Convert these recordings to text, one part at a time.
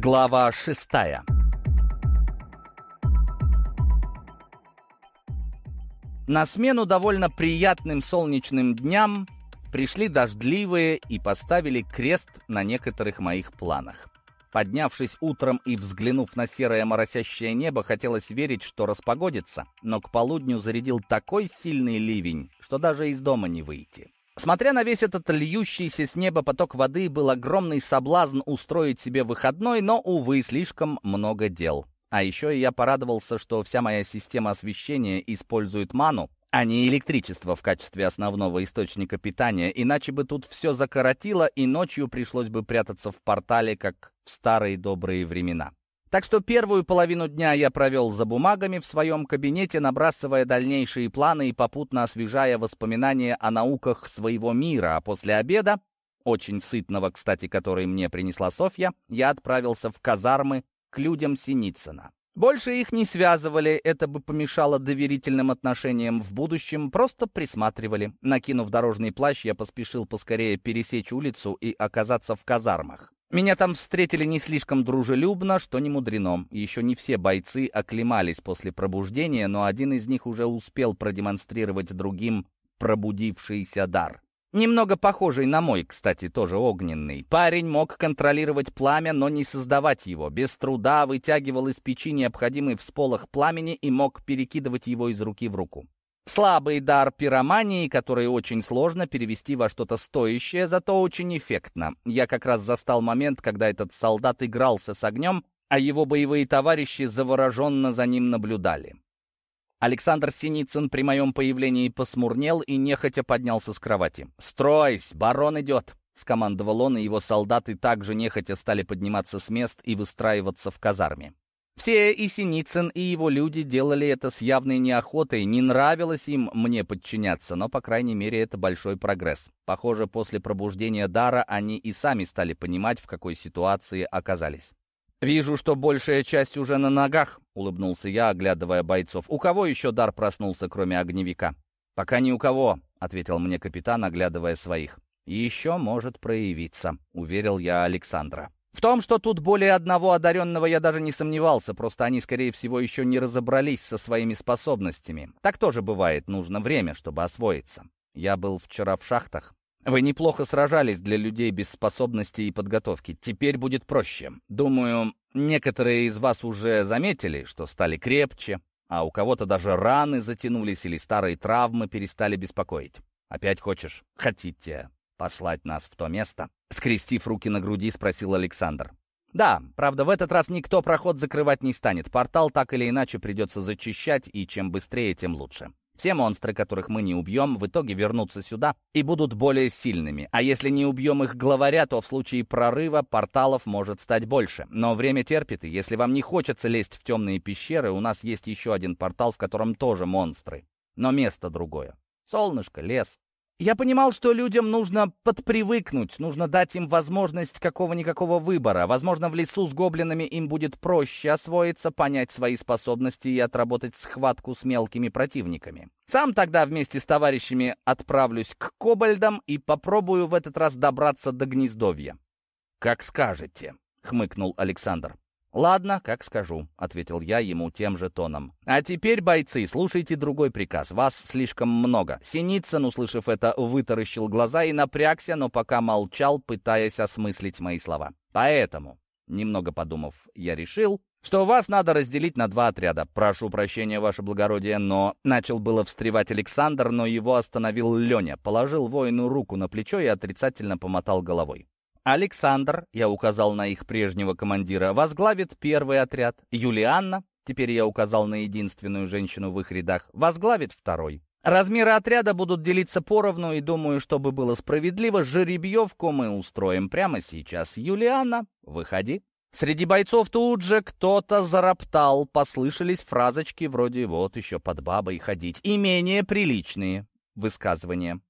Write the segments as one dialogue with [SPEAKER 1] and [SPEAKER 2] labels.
[SPEAKER 1] Глава шестая На смену довольно приятным солнечным дням пришли дождливые и поставили крест на некоторых моих планах. Поднявшись утром и взглянув на серое моросящее небо, хотелось верить, что распогодится, но к полудню зарядил такой сильный ливень, что даже из дома не выйти. Смотря на весь этот льющийся с неба поток воды, был огромный соблазн устроить себе выходной, но, увы, слишком много дел. А еще я порадовался, что вся моя система освещения использует ману, а не электричество в качестве основного источника питания, иначе бы тут все закоротило, и ночью пришлось бы прятаться в портале, как в старые добрые времена. Так что первую половину дня я провел за бумагами в своем кабинете, набрасывая дальнейшие планы и попутно освежая воспоминания о науках своего мира, а после обеда, очень сытного, кстати, который мне принесла Софья, я отправился в казармы к людям Синицына. Больше их не связывали, это бы помешало доверительным отношениям в будущем, просто присматривали. Накинув дорожный плащ, я поспешил поскорее пересечь улицу и оказаться в казармах. Меня там встретили не слишком дружелюбно, что не мудрено. Еще не все бойцы оклемались после пробуждения, но один из них уже успел продемонстрировать другим пробудившийся дар. Немного похожий на мой, кстати, тоже огненный. Парень мог контролировать пламя, но не создавать его. Без труда вытягивал из печи необходимый всполох пламени и мог перекидывать его из руки в руку. Слабый дар пиромании, который очень сложно перевести во что-то стоящее, зато очень эффектно. Я как раз застал момент, когда этот солдат игрался с огнем, а его боевые товарищи завороженно за ним наблюдали. Александр Синицын при моем появлении посмурнел и нехотя поднялся с кровати. «Стройсь, барон идет!» — скомандовал он, и его солдаты также нехотя стали подниматься с мест и выстраиваться в казарме. Все, и Синицын, и его люди делали это с явной неохотой, не нравилось им мне подчиняться, но, по крайней мере, это большой прогресс. Похоже, после пробуждения дара они и сами стали понимать, в какой ситуации оказались. «Вижу, что большая часть уже на ногах», — улыбнулся я, оглядывая бойцов. «У кого еще дар проснулся, кроме огневика?» «Пока ни у кого», — ответил мне капитан, оглядывая своих. «Еще может проявиться», — уверил я Александра. В том, что тут более одного одаренного, я даже не сомневался, просто они, скорее всего, еще не разобрались со своими способностями. Так тоже бывает, нужно время, чтобы освоиться. Я был вчера в шахтах. Вы неплохо сражались для людей без способностей и подготовки. Теперь будет проще. Думаю, некоторые из вас уже заметили, что стали крепче, а у кого-то даже раны затянулись или старые травмы перестали беспокоить. Опять хочешь? Хотите послать нас в то место?» Скрестив руки на груди, спросил Александр. «Да, правда, в этот раз никто проход закрывать не станет. Портал так или иначе придется зачищать, и чем быстрее, тем лучше. Все монстры, которых мы не убьем, в итоге вернутся сюда и будут более сильными. А если не убьем их главаря, то в случае прорыва порталов может стать больше. Но время терпит, и если вам не хочется лезть в темные пещеры, у нас есть еще один портал, в котором тоже монстры. Но место другое. Солнышко, лес, я понимал, что людям нужно подпривыкнуть, нужно дать им возможность какого-никакого выбора. Возможно, в лесу с гоблинами им будет проще освоиться, понять свои способности и отработать схватку с мелкими противниками. Сам тогда вместе с товарищами отправлюсь к кобальдам и попробую в этот раз добраться до гнездовья. «Как скажете», — хмыкнул Александр. «Ладно, как скажу», — ответил я ему тем же тоном. «А теперь, бойцы, слушайте другой приказ. Вас слишком много». Синицын, услышав это, вытаращил глаза и напрягся, но пока молчал, пытаясь осмыслить мои слова. «Поэтому», — немного подумав, я решил, что вас надо разделить на два отряда. Прошу прощения, ваше благородие, но...» Начал было встревать Александр, но его остановил Леня, положил воину руку на плечо и отрицательно помотал головой. Александр, я указал на их прежнего командира, возглавит первый отряд. Юлианна, теперь я указал на единственную женщину в их рядах, возглавит второй. Размеры отряда будут делиться поровну, и думаю, чтобы было справедливо, жеребьевку мы устроим прямо сейчас. Юлианна, выходи. Среди бойцов тут же кто-то зароптал, послышались фразочки вроде «вот еще под бабой ходить» и менее приличные высказывания.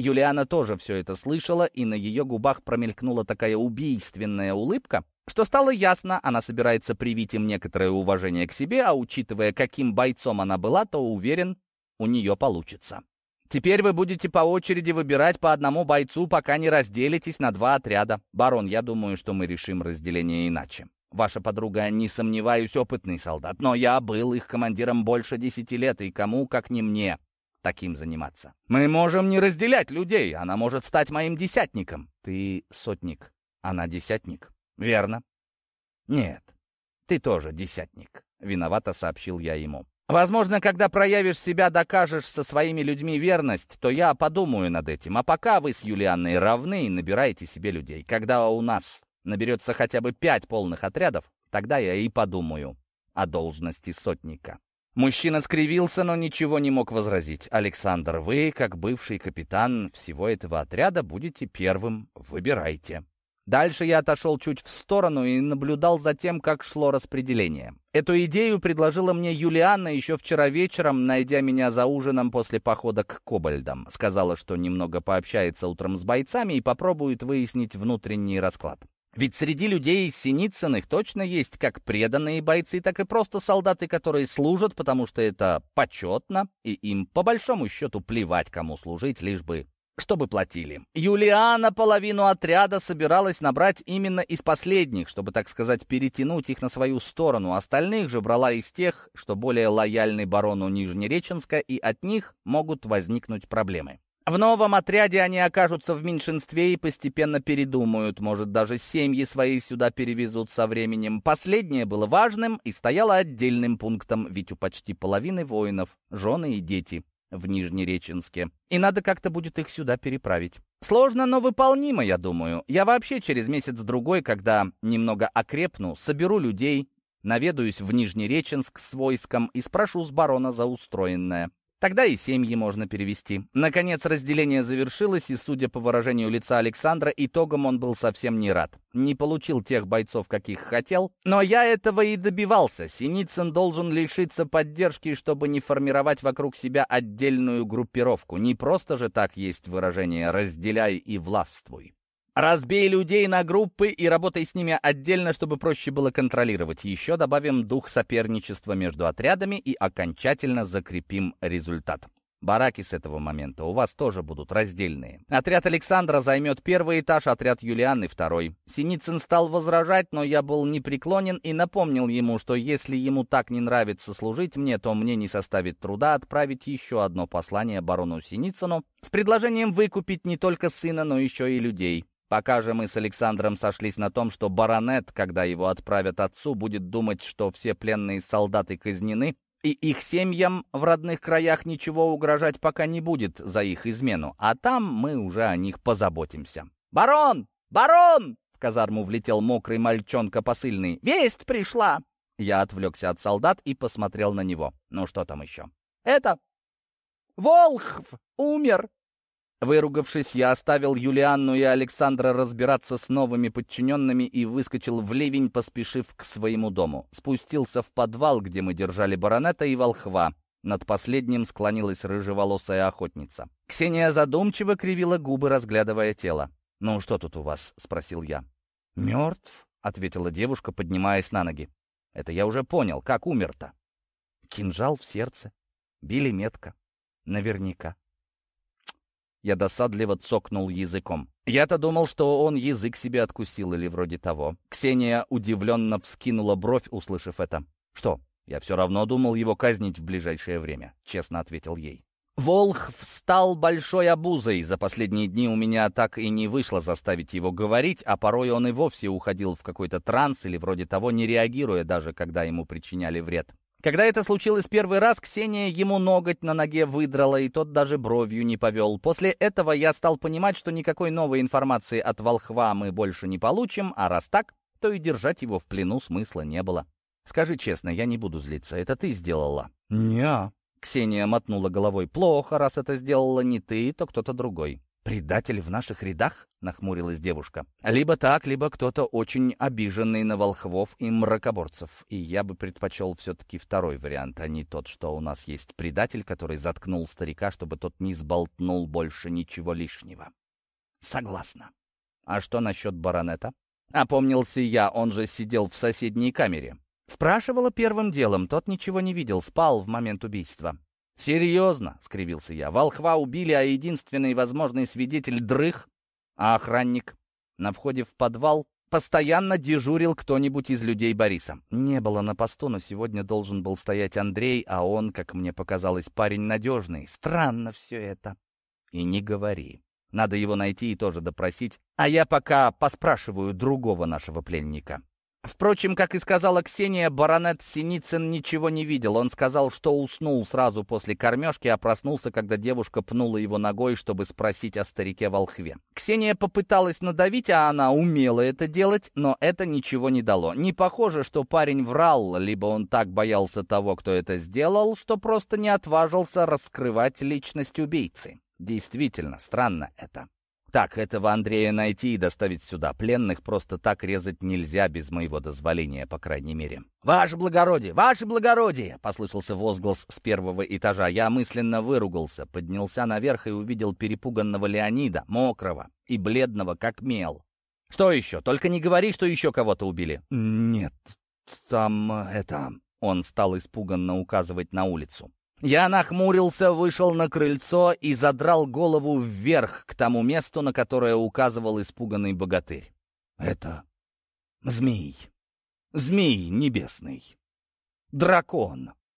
[SPEAKER 1] Юлиана тоже все это слышала, и на ее губах промелькнула такая убийственная улыбка, что стало ясно, она собирается привить им некоторое уважение к себе, а учитывая, каким бойцом она была, то уверен, у нее получится. Теперь вы будете по очереди выбирать по одному бойцу, пока не разделитесь на два отряда. Барон, я думаю, что мы решим разделение иначе. Ваша подруга, не сомневаюсь, опытный солдат, но я был их командиром больше десяти лет, и кому, как не мне, таким заниматься. Мы можем не разделять людей, она может стать моим десятником. Ты сотник, она десятник. Верно? Нет, ты тоже десятник, виновато сообщил я ему. Возможно, когда проявишь себя, докажешь со своими людьми верность, то я подумаю над этим. А пока вы с Юлианной равны и набираете себе людей. Когда у нас наберется хотя бы пять полных отрядов, тогда я и подумаю о должности сотника. Мужчина скривился, но ничего не мог возразить. «Александр, вы, как бывший капитан всего этого отряда, будете первым. Выбирайте». Дальше я отошел чуть в сторону и наблюдал за тем, как шло распределение. Эту идею предложила мне Юлианна еще вчера вечером, найдя меня за ужином после похода к Кобальдам. Сказала, что немного пообщается утром с бойцами и попробует выяснить внутренний расклад. Ведь среди людей Синицыных точно есть как преданные бойцы, так и просто солдаты, которые служат, потому что это почетно, и им по большому счету плевать, кому служить, лишь бы чтобы платили. Юлиана половину отряда собиралась набрать именно из последних, чтобы, так сказать, перетянуть их на свою сторону. Остальных же брала из тех, что более лояльны барону Нижнереченска, и от них могут возникнуть проблемы. В новом отряде они окажутся в меньшинстве и постепенно передумают, может, даже семьи свои сюда перевезут со временем. Последнее было важным и стояло отдельным пунктом, ведь у почти половины воинов жены и дети в Нижнереченске, и надо как-то будет их сюда переправить. Сложно, но выполнимо, я думаю. Я вообще через месяц-другой, когда немного окрепну, соберу людей, наведаюсь в Нижнереченск с войском и спрошу с барона за устроенное. Тогда и семьи можно перевести. Наконец разделение завершилось, и, судя по выражению лица Александра, итогом он был совсем не рад. Не получил тех бойцов, каких хотел, но я этого и добивался. Синицын должен лишиться поддержки, чтобы не формировать вокруг себя отдельную группировку. Не просто же так есть выражение «разделяй и властвуй». Разбей людей на группы и работай с ними отдельно, чтобы проще было контролировать. Еще добавим дух соперничества между отрядами и окончательно закрепим результат. Бараки с этого момента у вас тоже будут раздельные. Отряд Александра займет первый этаж, отряд Юлианы — второй. Синицын стал возражать, но я был непреклонен и напомнил ему, что если ему так не нравится служить мне, то мне не составит труда отправить еще одно послание барону Синицыну с предложением выкупить не только сына, но еще и людей. Пока же мы с Александром сошлись на том, что баронет, когда его отправят отцу, будет думать, что все пленные солдаты казнены, и их семьям в родных краях ничего угрожать пока не будет за их измену, а там мы уже о них позаботимся. «Барон! Барон!» — в казарму влетел мокрый мальчонка посыльный. «Весть пришла!» Я отвлекся от солдат и посмотрел на него. Ну что там еще? «Это... Волхв умер!» Выругавшись, я оставил Юлианну и Александра разбираться с новыми подчиненными и выскочил в ливень, поспешив к своему дому. Спустился в подвал, где мы держали баронета и волхва. Над последним склонилась рыжеволосая охотница. Ксения задумчиво кривила губы, разглядывая тело. «Ну, что тут у вас?» — спросил я. «Мертв», — ответила девушка, поднимаясь на ноги. «Это я уже понял. Как умер-то?» «Кинжал в сердце. Били метко. Наверняка». Я досадливо цокнул языком. Я-то думал, что он язык себе откусил или вроде того. Ксения удивленно вскинула бровь, услышав это. «Что? Я все равно думал его казнить в ближайшее время», — честно ответил ей. Волх встал большой обузой. За последние дни у меня так и не вышло заставить его говорить, а порой он и вовсе уходил в какой-то транс или вроде того, не реагируя даже, когда ему причиняли вред. Когда это случилось первый раз, Ксения ему ноготь на ноге выдрала, и тот даже бровью не повел. После этого я стал понимать, что никакой новой информации от волхва мы больше не получим, а раз так, то и держать его в плену смысла не было. «Скажи честно, я не буду злиться. Это ты сделала?» «Не-а». Ксения мотнула головой. «Плохо, раз это сделала не ты, то кто-то другой». «Предатель в наших рядах?» — нахмурилась девушка. «Либо так, либо кто-то очень обиженный на волхвов и мракоборцев. И я бы предпочел все-таки второй вариант, а не тот, что у нас есть предатель, который заткнул старика, чтобы тот не сболтнул больше ничего лишнего». «Согласна». «А что насчет баронета?» Опомнился я, он же сидел в соседней камере. Спрашивала первым делом, тот ничего не видел, спал в момент убийства. «Серьезно?» — скривился я. «Волхва убили, а единственный возможный свидетель — дрых, а охранник?» На входе в подвал постоянно дежурил кто-нибудь из людей Бориса. Не было на посту, но сегодня должен был стоять Андрей, а он, как мне показалось, парень надежный. Странно все это. И не говори. Надо его найти и тоже допросить, а я пока поспрашиваю другого нашего пленника. Впрочем, как и сказала Ксения, баронет Синицын ничего не видел. Он сказал, что уснул сразу после кормежки, а проснулся, когда девушка пнула его ногой, чтобы спросить о старике-волхве. Ксения попыталась надавить, а она умела это делать, но это ничего не дало. Не похоже, что парень врал, либо он так боялся того, кто это сделал, что просто не отважился раскрывать личность убийцы. Действительно, странно это. Так, этого Андрея найти и доставить сюда. Пленных просто так резать нельзя без моего дозволения, по крайней мере. «Ваше благородие! Ваше благородие!» — послышался возглас с первого этажа. Я мысленно выругался, поднялся наверх и увидел перепуганного Леонида, мокрого и бледного, как мел. «Что еще? Только не говори, что еще кого-то убили». «Нет, там это...» Он стал испуганно указывать на улицу. Я нахмурился, вышел на крыльцо и задрал голову вверх к тому месту, на которое указывал испуганный богатырь. Это змей. Змей небесный. Дракон.